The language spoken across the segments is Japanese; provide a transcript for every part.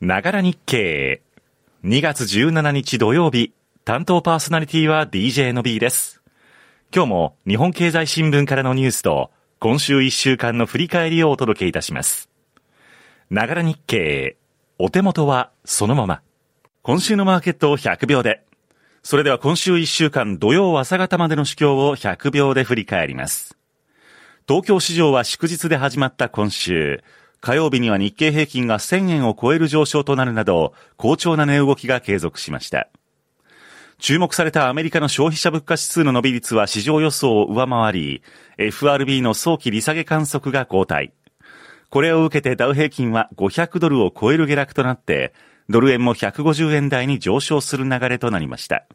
ながら日経。2月17日土曜日、担当パーソナリティは DJ の B です。今日も日本経済新聞からのニュースと、今週1週間の振り返りをお届けいたします。ながら日経。お手元はそのまま。今週のマーケットを100秒で。それでは今週1週間土曜朝方までの主況を100秒で振り返ります。東京市場は祝日で始まった今週、火曜日には日経平均が1000円を超える上昇となるなど、好調な値動きが継続しました。注目されたアメリカの消費者物価指数の伸び率は市場予想を上回り、FRB の早期利下げ観測が後退。これを受けてダウ平均は500ドルを超える下落となって、ドル円も150円台に上昇する流れとなりました。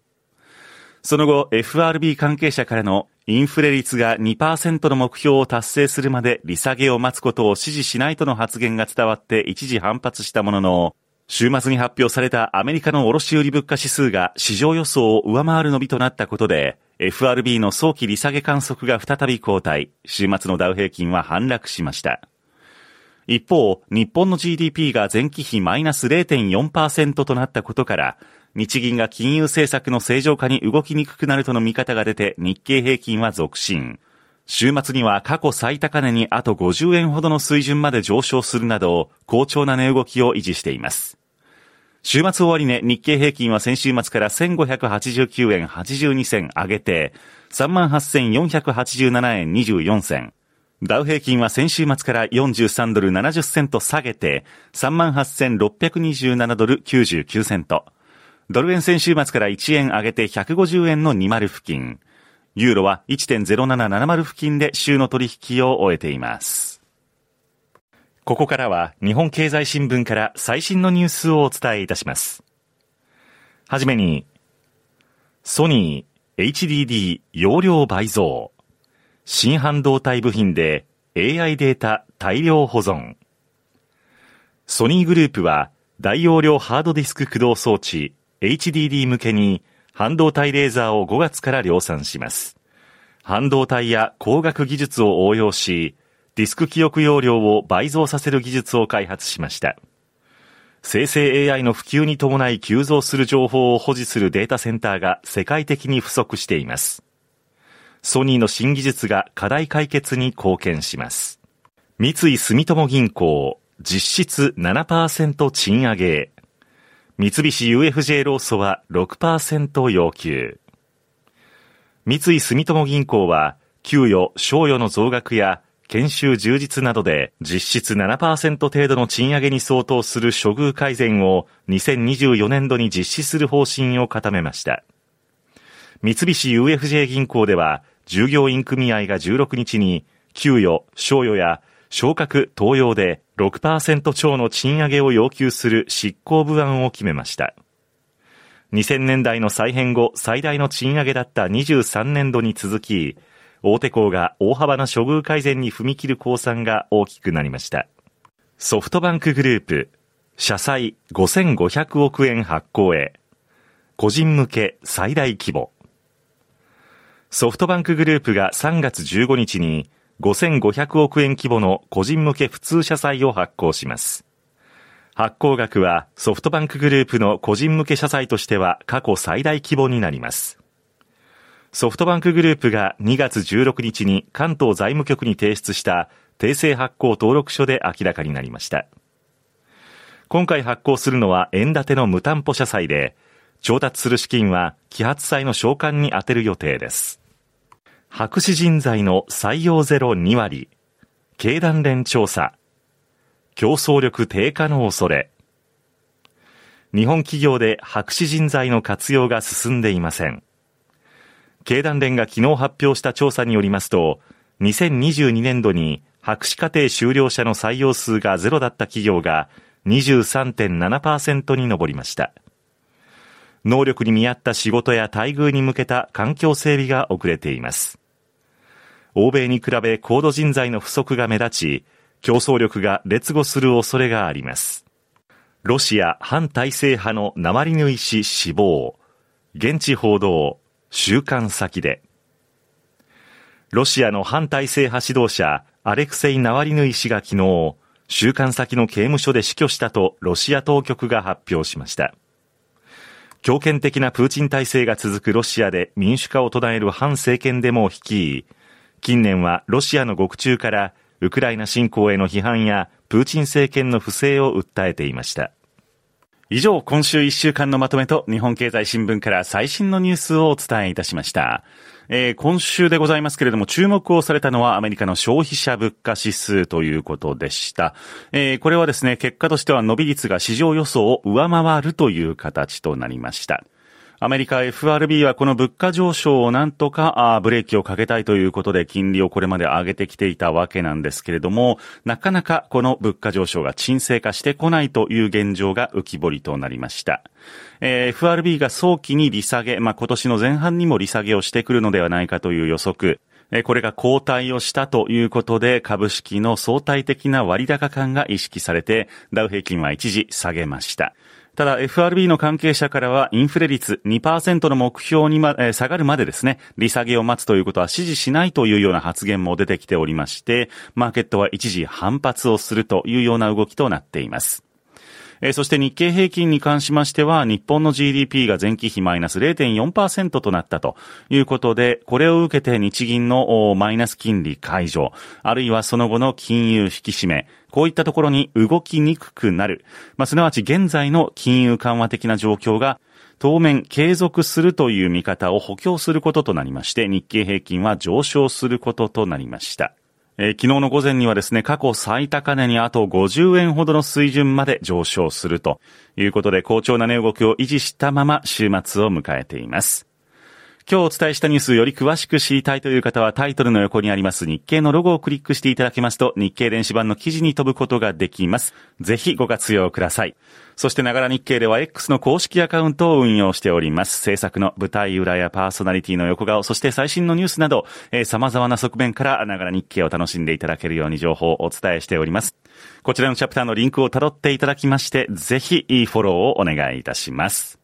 その後、FRB 関係者からのインフレ率が2%の目標を達成するまで利下げを待つことを支持しないとの発言が伝わって一時反発したものの、週末に発表されたアメリカの卸売物価指数が市場予想を上回る伸びとなったことで、FRB の早期利下げ観測が再び後退、週末のダウ平均は反落しました。一方、日本の GDP が前期比マイナス0.4%となったことから、日銀が金融政策の正常化に動きにくくなるとの見方が出て日経平均は続伸。週末には過去最高値にあと50円ほどの水準まで上昇するなど、好調な値動きを維持しています。週末終わり値、日経平均は先週末から1589円82銭上げて、38,487円24銭。ダウ平均は先週末から43ドル70セント下げて、38,627ドル99セント。ドル円先週末から1円上げて150円の20付近。ユーロは1.0770付近で週の取引を終えています。ここからは日本経済新聞から最新のニュースをお伝えいたします。はじめに、ソニー HDD 容量倍増。新半導体部品で AI データ大量保存。ソニーグループは大容量ハードディスク駆動装置 HDD 向けに半導体レーザーを5月から量産します。半導体や光学技術を応用し、ディスク記憶容量を倍増させる技術を開発しました。生成 AI の普及に伴い急増する情報を保持するデータセンターが世界的に不足しています。ソニーの新技術が課題解決に貢献します。三井住友銀行、実質7%賃上げ。三菱 UFJ ローソは6%要求。三井住友銀行は、給与、賞与の増額や、研修充実などで実質7%程度の賃上げに相当する処遇改善を2024年度に実施する方針を固めました。三菱 UFJ 銀行では、従業員組合が16日に、給与、賞与や昇格、登用で6%超の賃上げを要求する執行部案を決めました。2000年代の再編後最大の賃上げだった23年度に続き、大手校が大幅な処遇改善に踏み切る公算が大きくなりました。ソフトバンクグループ、社債5500億円発行へ、個人向け最大規模。ソフトバンクグループが3月15日に5500億円規模の個人向け普通社債を発行します。発行額はソフトバンクグループの個人向け社債としては過去最大規模になります。ソフトバンクグループが2月16日に関東財務局に提出した訂正発行登録書で明らかになりました。今回発行するのは円建ての無担保社債で、調達する資金は揮発債の償還に充てる予定です。博士人材の採用ゼロ2割、経団連調査、競争力低下の恐れ。日本企業で博士人材の活用が進んでいません。経団連が昨日発表した調査によりますと、2022年度に博士課程修了者の採用数がゼロだった企業が23.7%に上りました。能力に見合った仕事や待遇に向けた環境整備が遅れています。欧米に比べ高度人材の不足が目立ち、競争力が劣後する恐れがあります。ロシア反体制派のナマリヌイ氏死亡。現地報道、週刊先で。ロシアの反体制派指導者、アレクセイ・ナワリヌイ氏が昨日、収監先の刑務所で死去したとロシア当局が発表しました。強権的なプーチン体制が続くロシアで民主化を唱える反政権デモを率い、近年はロシアの獄中からウクライナ侵攻への批判やプーチン政権の不正を訴えていました。以上、今週1週間のまとめと日本経済新聞から最新のニュースをお伝えいたしました。えー、今週でございますけれども、注目をされたのはアメリカの消費者物価指数ということでした。えー、これはですね、結果としては伸び率が市場予想を上回るという形となりました。アメリカ FRB はこの物価上昇をなんとかブレーキをかけたいということで金利をこれまで上げてきていたわけなんですけれども、なかなかこの物価上昇が沈静化してこないという現状が浮き彫りとなりました。えー、FRB が早期に利下げ、まあ、今年の前半にも利下げをしてくるのではないかという予測、これが後退をしたということで、株式の相対的な割高感が意識されて、ダウ平均は一時下げました。ただ FRB の関係者からはインフレ率2%の目標にま、下がるまでですね、利下げを待つということは支持しないというような発言も出てきておりまして、マーケットは一時反発をするというような動きとなっています。えー、そして日経平均に関しましては、日本の GDP が前期比マイナス0.4%となったということで、これを受けて日銀のマイナス金利解除、あるいはその後の金融引き締め、こういったところに動きにくくなる。まあ、すなわち現在の金融緩和的な状況が当面継続するという見方を補強することとなりまして、日経平均は上昇することとなりました。えー、昨日の午前にはですね、過去最高値にあと50円ほどの水準まで上昇するということで、好調な値動きを維持したまま週末を迎えています。今日お伝えしたニュースより詳しく知りたいという方はタイトルの横にあります日経のロゴをクリックしていただけますと日経電子版の記事に飛ぶことができます。ぜひご活用ください。そしてながら日経では X の公式アカウントを運用しております。制作の舞台裏やパーソナリティの横顔、そして最新のニュースなど、えー、様々な側面からながら日経を楽しんでいただけるように情報をお伝えしております。こちらのチャプターのリンクを辿っていただきまして、ぜひいいフォローをお願いいたします。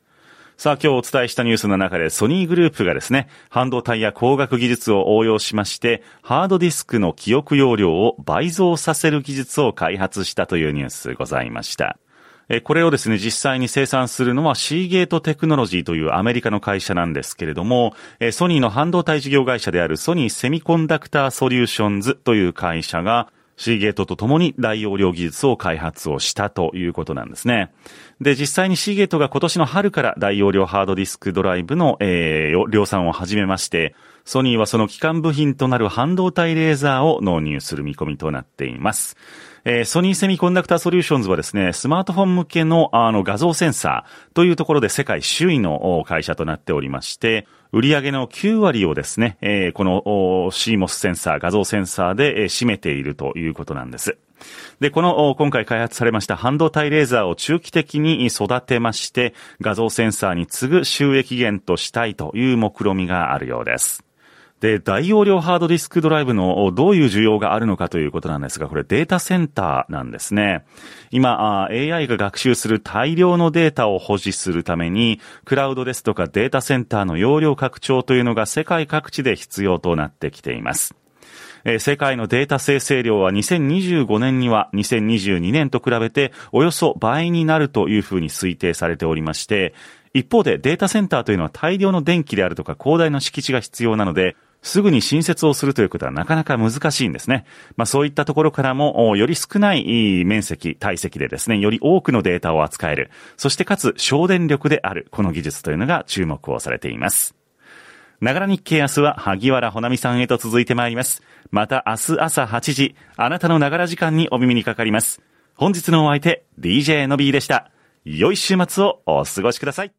さあ今日お伝えしたニュースの中でソニーグループがですね、半導体や光学技術を応用しまして、ハードディスクの記憶容量を倍増させる技術を開発したというニュースございました。これをですね、実際に生産するのはシーゲートテクノロジーというアメリカの会社なんですけれども、ソニーの半導体事業会社であるソニーセミコンダクターソリューションズという会社が、シーゲートと共に大容量技術を開発をしたということなんですね。で、実際にシーゲートが今年の春から大容量ハードディスクドライブの、えー、量産を始めまして、ソニーはその基幹部品となる半導体レーザーを納入する見込みとなっています。えー、ソニーセミコンダクターソリューションズはですね、スマートフォン向けのあの画像センサーというところで世界首位の会社となっておりまして、売り上げの9割をですね、えー、この CMOS センサー、画像センサーで、えー、占めているということなんです。で、この今回開発されました半導体レーザーを中期的に育てまして、画像センサーに次ぐ収益源としたいという目論みがあるようです。で、大容量ハードディスクドライブのどういう需要があるのかということなんですが、これデータセンターなんですね。今、AI が学習する大量のデータを保持するために、クラウドですとかデータセンターの容量拡張というのが世界各地で必要となってきています。世界のデータ生成量は2025年には2022年と比べておよそ倍になるというふうに推定されておりまして、一方でデータセンターというのは大量の電気であるとか広大な敷地が必要なので、すぐに新設をするということはなかなか難しいんですね。まあそういったところからも、より少ない面積、体積でですね、より多くのデータを扱える。そしてかつ省電力である、この技術というのが注目をされています。ながら日経明日は萩原ほなみさんへと続いてまいります。また明日朝8時、あなたのながら時間にお耳にかかります。本日のお相手、DJ の B でした。良い週末をお過ごしください。